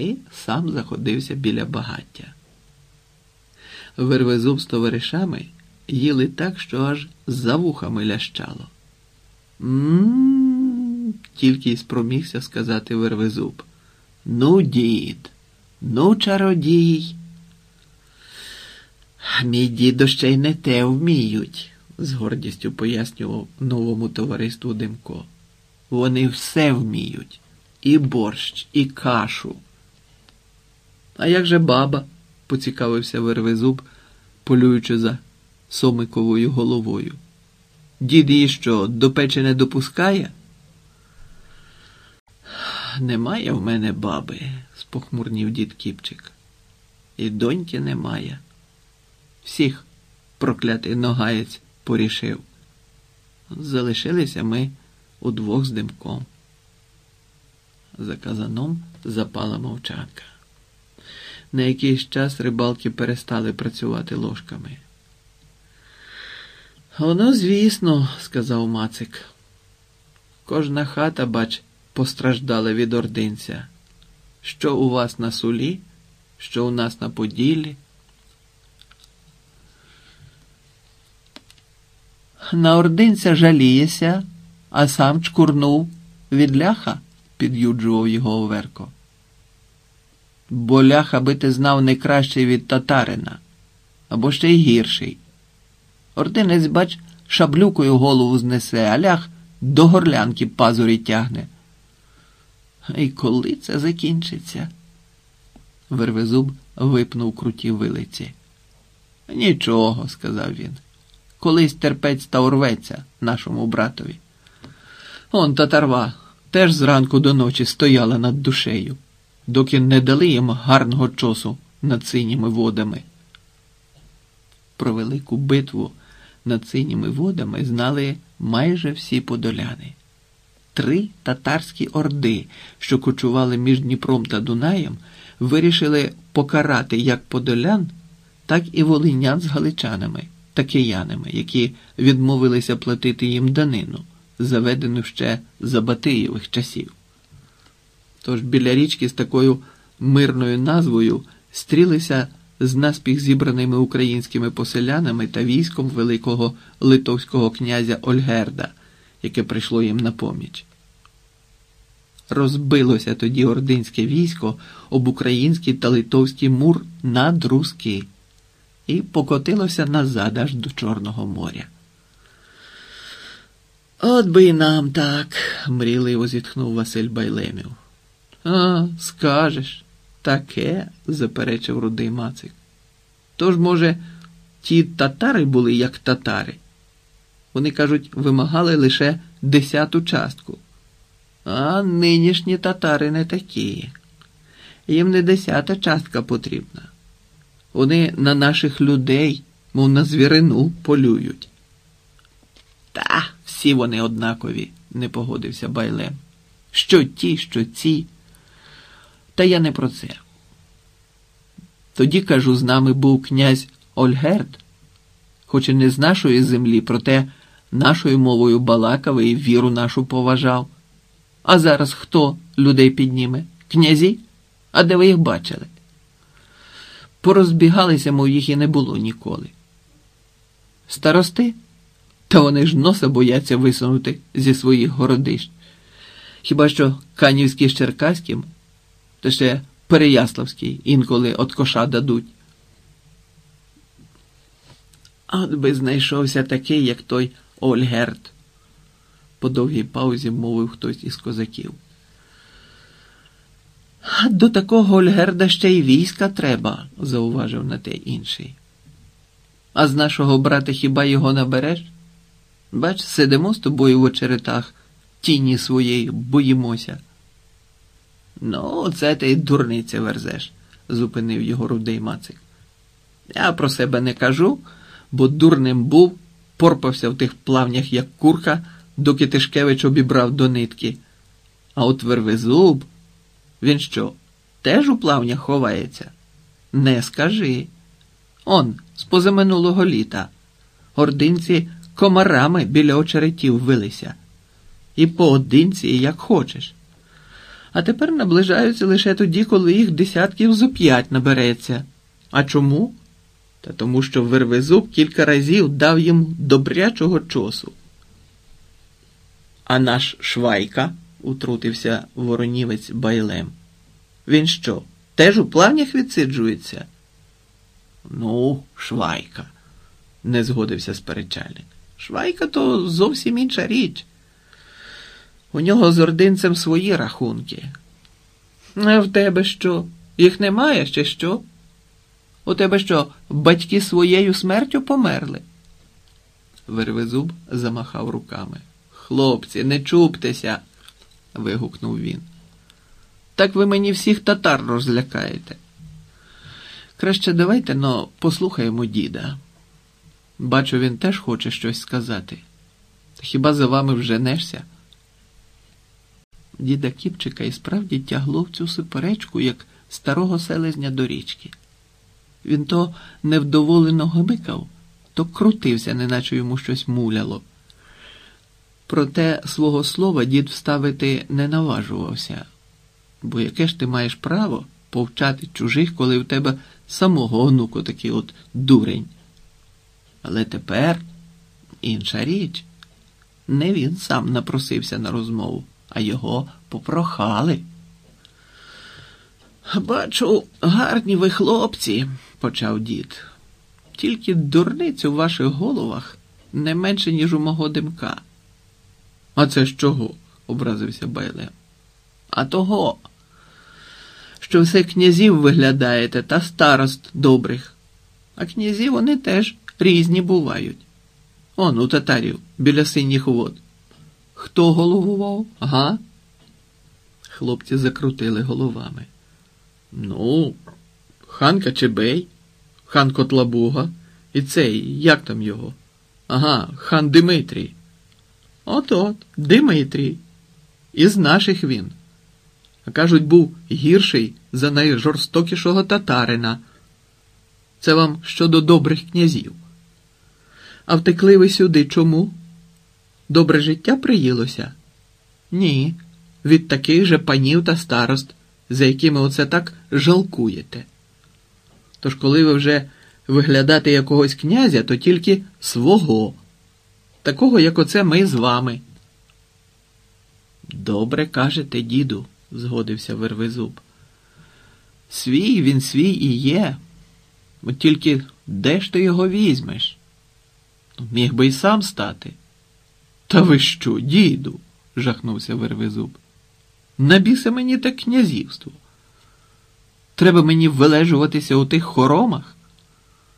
і сам заходився біля багаття. Вервезуб з товаришами їли так, що аж за вухами лящало. М-м-м, тільки й спромігся сказати Вервезуб. Ну, дід, ну, чародій. Мій дідо ще й не те вміють, з гордістю пояснював новому товариству Димко. Вони все вміють. І борщ, і кашу. А як же баба? поцікавився Вервезуб, полюючи за Сомиковою головою. Дід її що, до печі не допускає? Немає в мене баби, спохмурнів дід Кіпчик. І доньки немає. Всіх проклятий ногаєць порішив. Залишилися ми удвох з димком. За казаном запала мовчанка. На якийсь час рибалки перестали працювати ложками. Воно, звісно, сказав Мацик. Кожна хата, бач, постраждала від ординця. Що у вас на сулі, що у нас на Поділлі. На ординця жалієся, а сам чкурнув від ляха, під'юджував його Оверко. Бо ляха би ти знав не кращий від татарина, або ще й гірший. Ординець, бач, шаблюкою голову знесе, а лях до горлянки пазурі тягне. І коли це закінчиться? Вервезуб випнув круті вилиці. Нічого, сказав він. Колись терпець та урветься нашому братові. Он татарва теж зранку до ночі стояла над душею, доки не дали їм гарного чосу над синіми водами. Про велику битву над синіми водами знали майже всі подоляни. Три татарські орди, що кочували між Дніпром та Дунаєм, вирішили покарати як подолян, так і волинян з галичанами та киянами, які відмовилися платити їм данину, заведену ще за Батиєвих часів. Тож біля річки з такою мирною назвою стрілися з наспіх зібраними українськими поселянами та військом великого литовського князя Ольгерда, яке прийшло їм на поміч. Розбилося тоді ординське військо об український та литовський мур над Руски і покотилося назад аж до Чорного моря. От би і нам так, мрійливо зітхнув Василь Байлемів. А, скажеш, таке, заперечив рудий Мацик. Тож, може, ті татари були як татари. Вони, кажуть, вимагали лише десяту частку. А нинішні татари не такі. Їм не десята частка потрібна. Вони на наших людей, мов на звірину, полюють. Та, всі вони однакові, не погодився Байлем. Що ті, що ці. Та я не про це. Тоді, кажу, з нами був князь Ольгерд, хоч і не з нашої землі, проте нашою мовою балакав і віру нашу поважав. А зараз хто людей підніме? Князі? А де ви їх бачили? Порозбігалися, мов їх і не було ніколи. Старости? Та вони ж носа бояться висунути зі своїх городищ. Хіба що Канівський з Черкаським, та ще Переяславський інколи от коша дадуть. От би знайшовся такий, як той Ольгерт, по довгій паузі мовив хтось із козаків. А до такого Ольгерда ще й війська треба, зауважив на те інший. А з нашого брата хіба його набереш? Бач, сидимо з тобою в очеретах, тіні своєї, боїмося. Ну, це ти дурниця верзеш, зупинив його рудий Мацик. Я про себе не кажу, бо дурним був, порпався в тих плавнях, як курка, доки Тишкевич обібрав до нитки. А от вервезуб, він що, теж у плавнях ховається? Не скажи. Он, з позаминулого літа. Ординці комарами біля очеретів вилися. І поодинці, як хочеш. А тепер наближаються лише тоді, коли їх десятків зо п'ять набереться. А чому? Та тому, що Вервезуб кілька разів дав їм добрячого чосу. А наш Швайка, утрутився воронівець байлем. Він що, теж у плавнях відсиджується? Ну, Швайка, не згодився сперечальник. Швайка то зовсім інша річ. У нього з ординцем свої рахунки. А в тебе що? Їх немає чи що? У тебе що, батьки своєю смертю померли? Вервезуб замахав руками. Хлопці, не чуптеся, вигукнув він. Так ви мені всіх татар розлякаєте. Краще давайте но послухаємо діда. Бачу, він теж хоче щось сказати. Хіба за вами вже нешся? Діда Кіпчика і справді тягло в цю суперечку, як старого селезня до річки. Він то невдоволено гмикав, то крутився, неначе йому щось муляло. Проте свого слова дід вставити не наважувався, бо яке ж ти маєш право повчати чужих, коли в тебе самого онуку такий от дурень. Але тепер інша річ. Не він сам напросився на розмову, а його попрохали. Бачу, гарні ви хлопці, почав дід. Тільки дурниць у ваших головах не менше, ніж у мого димка. А це з чого? образився Байлем. А того, що все князів виглядаєте та старост добрих. А князі вони теж різні бувають. Он у татарів біля синіх вод. Хто головував? Ага? Хлопці закрутили головами. Ну, хан Качебей, хан Котлабуга і цей, як там його? Ага, хан Димитрій. От от, Димитрій. Із наших він. А кажуть, був гірший за найжорстокішого татарина. Це вам щодо добрих князів. А втекли ви сюди чому? Добре життя приїлося? Ні. Від таких же панів та старост, за якими оце так жалкуєте. Тож, коли ви вже виглядати якогось князя, то тільки свого, такого, як оце ми з вами. Добре кажете, діду, згодився Вервезуб. Свій він свій і є. От тільки де ж ти його візьмеш? Міг би й сам стати. Та ви що, діду? жахнувся Вервезуб. Набісе мені те князівство. Треба мені вилежуватися у тих хоромах.